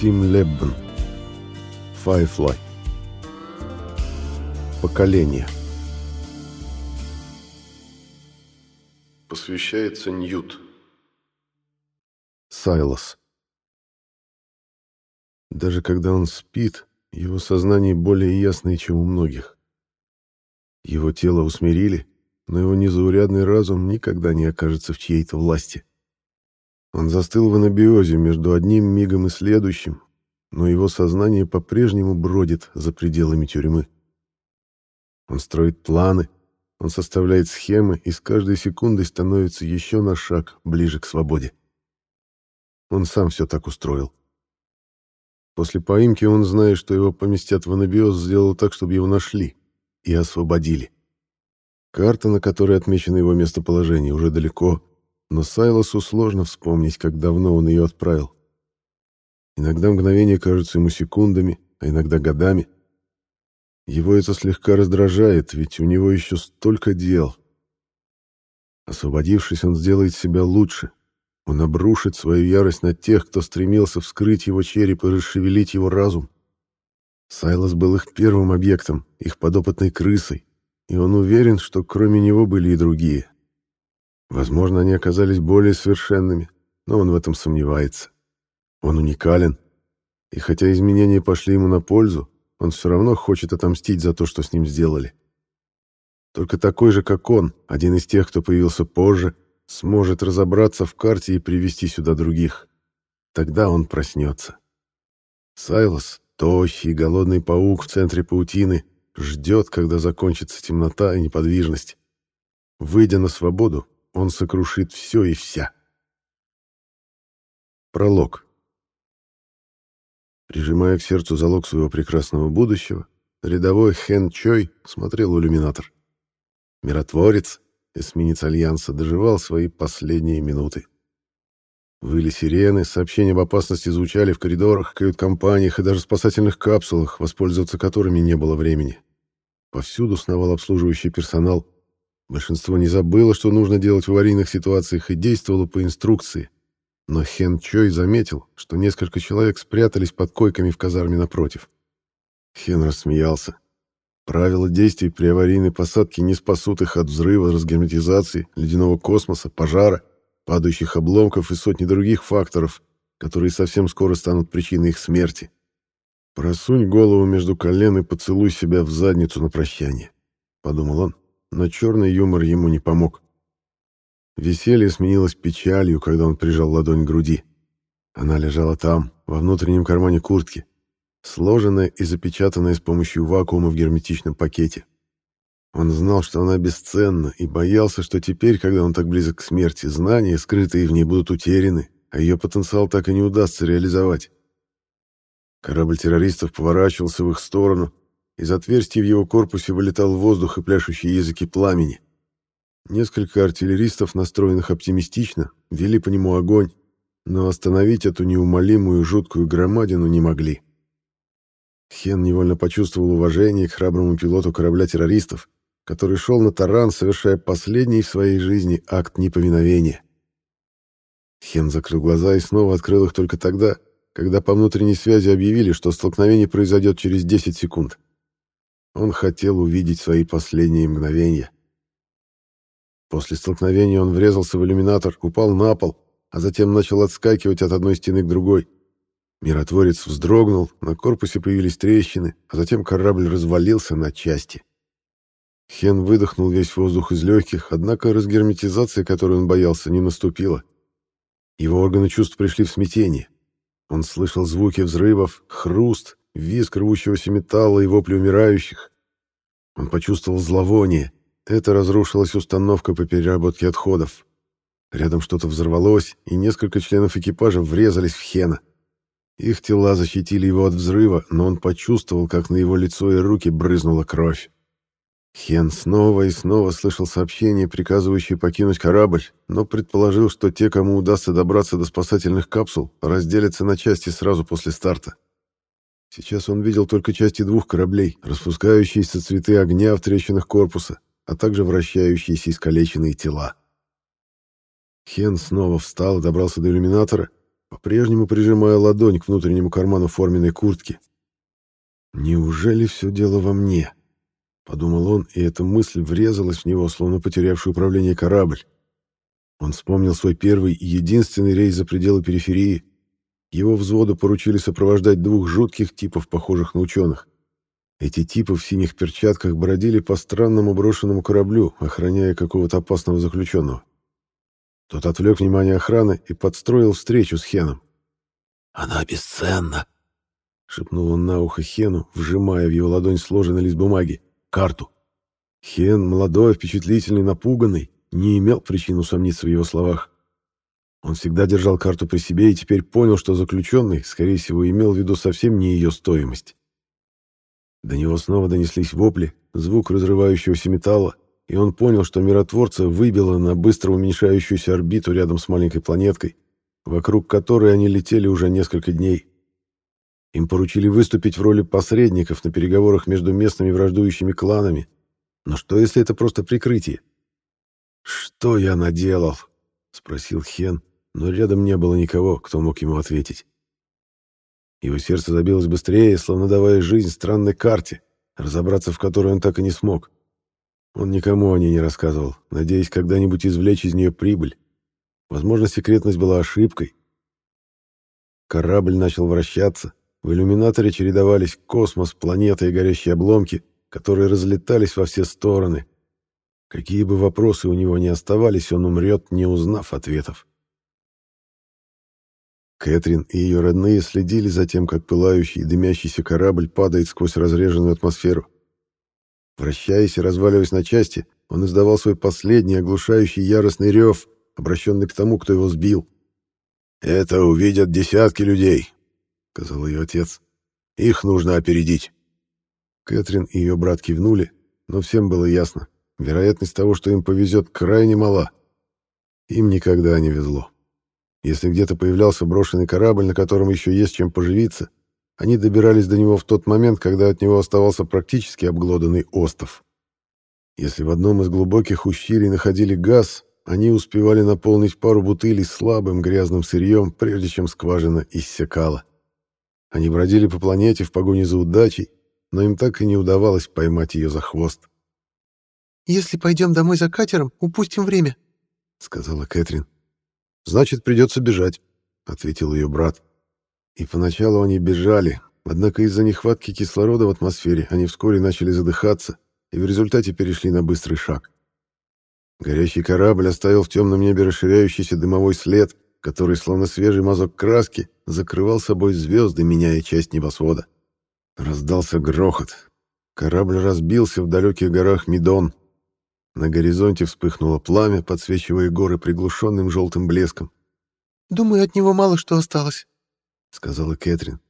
Тим Леббен. Firefly. Поколение. Посвящается Ньют. Сайлос. Даже когда он спит, его сознание более ясное, чем у многих. Его тело усмирили, но его незаурядный разум никогда не окажется в чьей-то власти. Он застыл в анабиозе между одним мигом и следующим, но его сознание по-прежнему бродит за пределами тюрьмы. Он строит планы, он составляет схемы и с каждой секундой становится еще на шаг ближе к свободе. Он сам все так устроил. После поимки он, зная, что его поместят в анабиоз, сделал так, чтобы его нашли и освободили. Карта, на которой отмечено его местоположение, уже далеко, но Сайлосу сложно вспомнить, как давно он ее отправил. Иногда мгновения кажутся ему секундами, а иногда годами. Его это слегка раздражает, ведь у него еще столько дел. Освободившись, он сделает себя лучше. Он обрушит свою ярость на тех, кто стремился вскрыть его череп и расшевелить его разум. Сайлос был их первым объектом, их подопытной крысой, и он уверен, что кроме него были и другие. Возможно, они оказались более совершенными, но он в этом сомневается. Он уникален, и хотя изменения пошли ему на пользу, он все равно хочет отомстить за то, что с ним сделали. Только такой же, как он, один из тех, кто появился позже, сможет разобраться в карте и привести сюда других. Тогда он проснется. Сайлос, тощий голодный паук в центре паутины, ждет, когда закончится темнота и неподвижность. Выйдя на свободу, он сокрушит все и вся. Пролог. Прижимая к сердцу залог своего прекрасного будущего, рядовой Хэн Чой смотрел в иллюминатор. Миротворец, эсминец Альянса, доживал свои последние минуты. Выли сирены, сообщения об опасности звучали в коридорах, кают-компаниях и даже спасательных капсулах, воспользоваться которыми не было времени. Повсюду сновал обслуживающий персонал. Большинство не забыло, что нужно делать в аварийных ситуациях, и действовало по инструкции. Но Хен Чой заметил, что несколько человек спрятались под койками в казарме напротив. Хен рассмеялся. Правила действий при аварийной посадке не спасут их от взрыва, разгерметизации, ледяного космоса, пожара, падающих обломков и сотни других факторов, которые совсем скоро станут причиной их смерти. «Просунь голову между колен и поцелуй себя в задницу на прощание», — подумал он, но черный юмор ему не помог. Веселье сменилось печалью, когда он прижал ладонь к груди. Она лежала там, во внутреннем кармане куртки, сложенная и запечатанная с помощью вакуума в герметичном пакете. Он знал, что она бесценна, и боялся, что теперь, когда он так близок к смерти, знания, скрытые в ней, будут утеряны, а ее потенциал так и не удастся реализовать. Корабль террористов поворачивался в их сторону, из отверстий в его корпусе вылетал воздух и пляшущие языки пламени. Несколько артиллеристов, настроенных оптимистично, вели по нему огонь, но остановить эту неумолимую жуткую громадину не могли. Хен невольно почувствовал уважение к храброму пилоту корабля террористов, который шел на таран, совершая последний в своей жизни акт неповиновения. Хен закрыл глаза и снова открыл их только тогда, когда по внутренней связи объявили, что столкновение произойдет через 10 секунд. Он хотел увидеть свои последние мгновения. После столкновения он врезался в иллюминатор, упал на пол, а затем начал отскакивать от одной стены к другой. Миротворец вздрогнул, на корпусе появились трещины, а затем корабль развалился на части. Хен выдохнул весь воздух из легких, однако разгерметизация, которой он боялся, не наступила. Его органы чувств пришли в смятение. Он слышал звуки взрывов, хруст, визг рвущегося металла и вопли умирающих. Он почувствовал зловоние, это разрушилась установка по переработке отходов. Рядом что-то взорвалось, и несколько членов экипажа врезались в Хена. Их тела защитили его от взрыва, но он почувствовал, как на его лицо и руки брызнула кровь. Хен снова и снова слышал сообщения, приказывающие покинуть корабль, но предположил, что те, кому удастся добраться до спасательных капсул, разделятся на части сразу после старта. Сейчас он видел только части двух кораблей, распускающиеся цветы огня в трещинах корпуса, а также вращающиеся искалеченные тела. Хен снова встал и добрался до иллюминатора, по-прежнему прижимая ладонь к внутреннему карману форменной куртки. «Неужели все дело во мне?» — подумал он, и эта мысль врезалась в него, словно потерявший управление корабль. Он вспомнил свой первый и единственный рейс за пределы периферии. Его взводу поручили сопровождать двух жутких типов, похожих на ученых. Эти типы в синих перчатках бродили по странному брошенному кораблю, охраняя какого-то опасного заключенного. Тот отвлек внимание охраны и подстроил встречу с Хеном. «Она бесценна!» — шепнул он на ухо Хену, вжимая в его ладонь сложенный лист бумаги, карту. Хен, молодой, впечатлительный, напуганный, не имел причин усомниться в его словах. Он всегда держал карту при себе и теперь понял, что заключенный, скорее всего, имел в виду совсем не ее стоимость. До него снова донеслись вопли, звук разрывающегося металла, и он понял, что миротворца выбило на быстро уменьшающуюся орбиту рядом с маленькой планеткой, вокруг которой они летели уже несколько дней. Им поручили выступить в роли посредников на переговорах между местными враждующими кланами. Но что, если это просто прикрытие? «Что я наделал?» — спросил Хен, но рядом не было никого, кто мог ему ответить. Его сердце забилось быстрее, словно давая жизнь странной карте, разобраться в которой он так и не смог. Он никому о ней не рассказывал, надеясь когда-нибудь извлечь из нее прибыль. Возможно, секретность была ошибкой. Корабль начал вращаться, в иллюминаторе чередовались космос, планеты и горящие обломки, которые разлетались во все стороны, Какие бы вопросы у него ни оставались, он умрет, не узнав ответов. Кэтрин и ее родные следили за тем, как пылающий и дымящийся корабль падает сквозь разреженную атмосферу. Вращаясь и разваливаясь на части, он издавал свой последний оглушающий яростный рев, обращенный к тому, кто его сбил. «Это увидят десятки людей», — сказал ее отец. «Их нужно опередить». Кэтрин и ее брат кивнули, но всем было ясно. Вероятность того, что им повезет, крайне мала. Им никогда не везло. Если где-то появлялся брошенный корабль, на котором еще есть чем поживиться, они добирались до него в тот момент, когда от него оставался практически обглоданный остов. Если в одном из глубоких ущелий находили газ, они успевали наполнить пару бутылей слабым грязным сырьем, прежде чем скважина иссякала. Они бродили по планете в погоне за удачей, но им так и не удавалось поймать ее за хвост. «Если пойдем домой за катером, упустим время», — сказала Кэтрин. «Значит, придется бежать», — ответил ее брат. И поначалу они бежали, однако из-за нехватки кислорода в атмосфере они вскоре начали задыхаться и в результате перешли на быстрый шаг. Горящий корабль оставил в темном небе расширяющийся дымовой след, который, словно свежий мазок краски, закрывал собой звезды, меняя часть небосвода. Раздался грохот. Корабль разбился в далеких горах Мидон, на горизонте вспыхнуло пламя, подсвечивая горы приглушенным желтым блеском. «Думаю, от него мало что осталось», — сказала Кэтрин.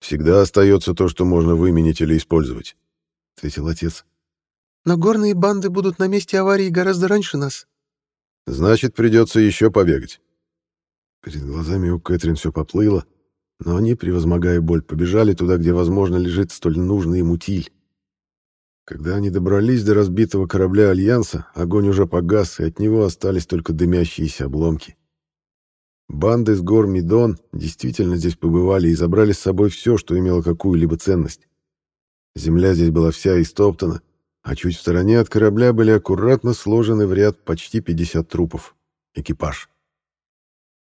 «Всегда остается то, что можно выменить или использовать», — ответил отец. «Но горные банды будут на месте аварии гораздо раньше нас». «Значит, придется еще побегать». Перед глазами у Кэтрин все поплыло, но они, превозмогая боль, побежали туда, где, возможно, лежит столь нужный им утиль. Когда они добрались до разбитого корабля Альянса, огонь уже погас, и от него остались только дымящиеся обломки. Банды с гор Мидон действительно здесь побывали и забрали с собой все, что имело какую-либо ценность. Земля здесь была вся истоптана, а чуть в стороне от корабля были аккуратно сложены в ряд почти 50 трупов. Экипаж.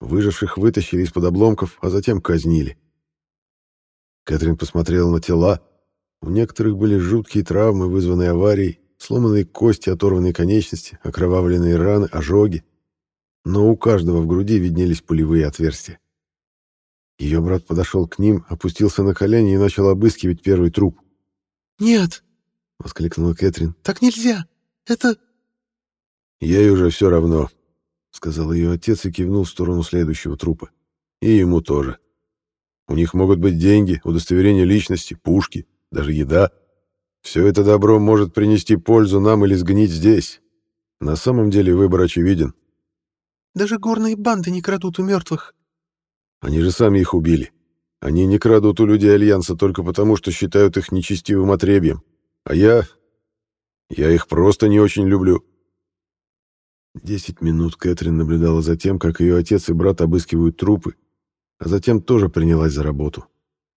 Выживших вытащили из-под обломков, а затем казнили. Кэтрин посмотрела на тела, у некоторых были жуткие травмы, вызванные аварией, сломанные кости, оторванные конечности, окровавленные раны, ожоги. Но у каждого в груди виднелись пулевые отверстия. Ее брат подошел к ним, опустился на колени и начал обыскивать первый труп. «Нет!» — воскликнула Кэтрин. «Так нельзя! Это...» «Ей уже все равно», — сказал ее отец и кивнул в сторону следующего трупа. «И ему тоже. У них могут быть деньги, удостоверение личности, пушки даже еда. Все это добро может принести пользу нам или сгнить здесь. На самом деле выбор очевиден. Даже горные банды не крадут у мертвых. Они же сами их убили. Они не крадут у людей Альянса только потому, что считают их нечестивым отребьем. А я... Я их просто не очень люблю. Десять минут Кэтрин наблюдала за тем, как ее отец и брат обыскивают трупы, а затем тоже принялась за работу.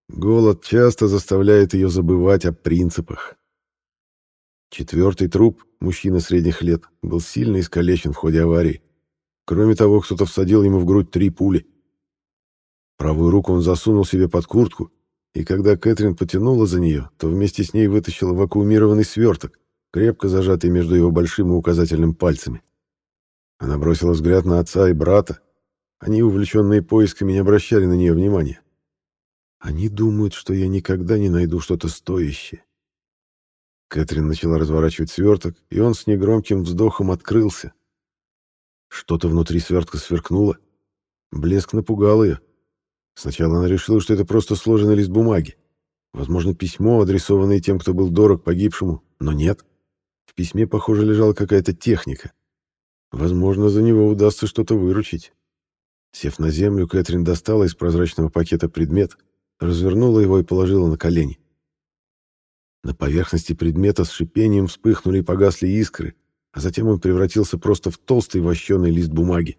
Голод часто заставляет ее забывать о принципах. Четвертый труп, мужчина средних лет, был сильно искалечен в ходе аварии. Кроме того, кто-то всадил ему в грудь три пули. Правую руку он засунул себе под куртку, и когда Кэтрин потянула за нее, то вместе с ней вытащила вакуумированный сверток, крепко зажатый между его большим и указательным пальцами. Она бросила взгляд на отца и брата. Они, увлеченные поисками, не обращали на нее внимания. Они думают, что я никогда не найду что-то стоящее. Кэтрин начала разворачивать сверток, и он с негромким вздохом открылся. Что-то внутри свертка сверкнуло. Блеск напугал ее. Сначала она решила, что это просто сложенный лист бумаги. Возможно, письмо, адресованное тем, кто был дорог погибшему, но нет. В письме, похоже, лежала какая-то техника. Возможно, за него удастся что-то выручить. Сев на землю, Кэтрин достала из прозрачного пакета предмет, развернула его и положила на колени. На поверхности предмета с шипением вспыхнули и погасли искры, а затем он превратился просто в толстый вощеный лист бумаги.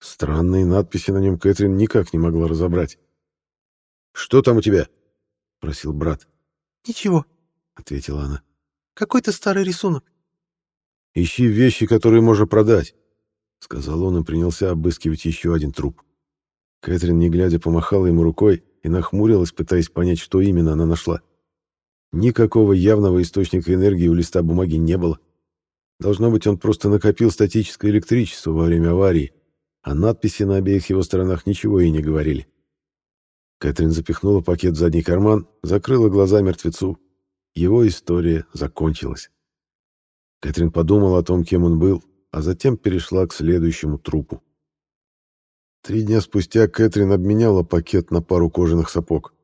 Странные надписи на нем Кэтрин никак не могла разобрать. «Что там у тебя?» — просил брат. «Ничего», — ответила она. «Какой-то старый рисунок». «Ищи вещи, которые можно продать», — сказал он и принялся обыскивать еще один труп. Кэтрин, не глядя, помахала ему рукой и нахмурилась, пытаясь понять, что именно она нашла. Никакого явного источника энергии у листа бумаги не было. Должно быть, он просто накопил статическое электричество во время аварии, а надписи на обеих его сторонах ничего и не говорили. Кэтрин запихнула пакет в задний карман, закрыла глаза мертвецу. Его история закончилась. Кэтрин подумала о том, кем он был, а затем перешла к следующему трупу. Три дня спустя Кэтрин обменяла пакет на пару кожаных сапог.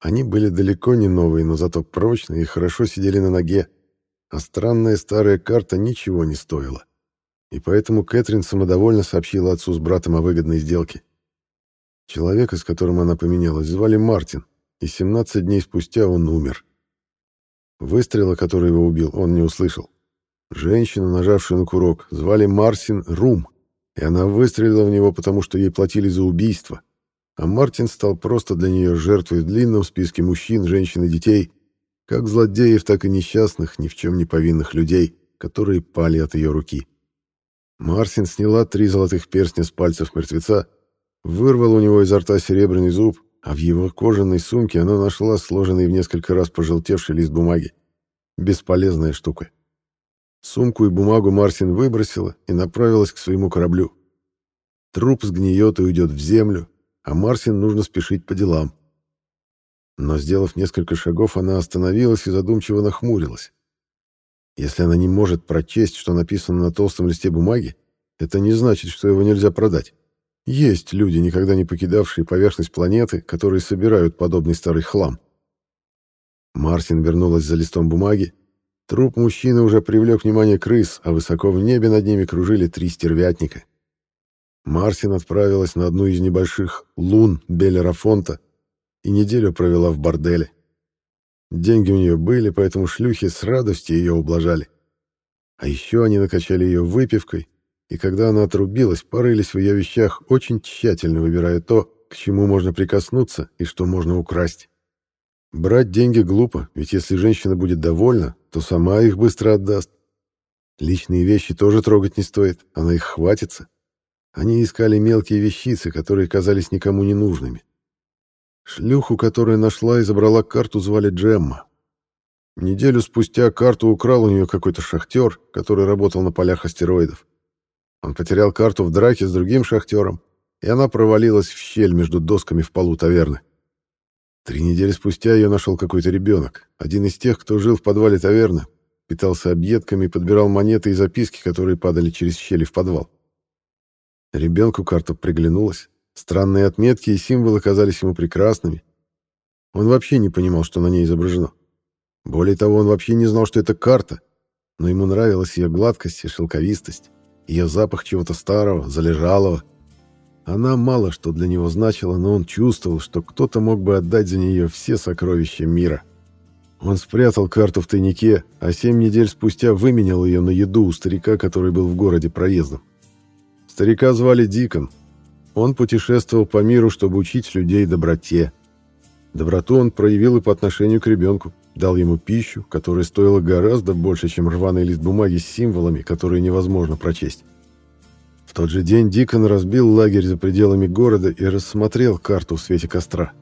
Они были далеко не новые, но зато прочные и хорошо сидели на ноге, а странная старая карта ничего не стоила и поэтому Кэтрин самодовольно сообщила отцу с братом о выгодной сделке. Человека, с которым она поменялась, звали Мартин, и 17 дней спустя он умер. Выстрела, который его убил, он не услышал. Женщину, нажавшую на курок, звали Марсин Рум, и она выстрелила в него, потому что ей платили за убийство. А Мартин стал просто для нее жертвой в длинном списке мужчин, женщин и детей, как злодеев, так и несчастных, ни в чем не повинных людей, которые пали от ее руки. Марсин сняла три золотых перстня с пальцев мертвеца, вырвала у него изо рта серебряный зуб, а в его кожаной сумке она нашла сложенный в несколько раз пожелтевший лист бумаги. Бесполезная штука. Сумку и бумагу Марсин выбросила и направилась к своему кораблю. Труп сгниет и уйдет в землю, а Марсин нужно спешить по делам. Но, сделав несколько шагов, она остановилась и задумчиво нахмурилась. Если она не может прочесть, что написано на толстом листе бумаги, это не значит, что его нельзя продать. Есть люди, никогда не покидавшие поверхность планеты, которые собирают подобный старый хлам. Марсин вернулась за листом бумаги. Труп мужчины уже привлек внимание крыс, а высоко в небе над ними кружили три стервятника. Марсин отправилась на одну из небольших лун Беллера Фонта и неделю провела в борделе. Деньги у нее были, поэтому шлюхи с радостью ее ублажали. А еще они накачали ее выпивкой, и когда она отрубилась, порылись в ее вещах, очень тщательно выбирая то, к чему можно прикоснуться и что можно украсть. Брать деньги глупо, ведь если женщина будет довольна, то сама их быстро отдаст. Личные вещи тоже трогать не стоит, она их хватится. Они искали мелкие вещицы, которые казались никому не нужными. Шлюху, которая нашла и забрала карту, звали Джемма. Неделю спустя карту украл у нее какой-то шахтер, который работал на полях астероидов. Он потерял карту в драке с другим шахтером, и она провалилась в щель между досками в полу таверны. Три недели спустя ее нашел какой-то ребенок, один из тех, кто жил в подвале таверны, питался объедками и подбирал монеты и записки, которые падали через щели в подвал. Ребенку карта приглянулась, Странные отметки и символы казались ему прекрасными. Он вообще не понимал, что на ней изображено. Более того, он вообще не знал, что это карта, но ему нравилась ее гладкость и шелковистость, ее запах чего-то старого, залежалого. Она мало что для него значила, но он чувствовал, что кто-то мог бы отдать за нее все сокровища мира. Он спрятал карту в тайнике, а семь недель спустя выменял ее на еду у старика, который был в городе проездом. Старика звали Дикон, он путешествовал по миру, чтобы учить людей доброте. Доброту он проявил и по отношению к ребенку, дал ему пищу, которая стоила гораздо больше, чем рваный лист бумаги с символами, которые невозможно прочесть. Тот же день Дикон разбил лагерь за пределами города и рассмотрел карту в свете костра.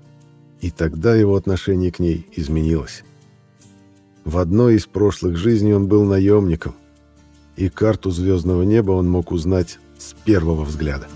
И тогда его отношение к ней изменилось. В одной из прошлых жизней он был наемником, и карту звездного неба он мог узнать с первого взгляда.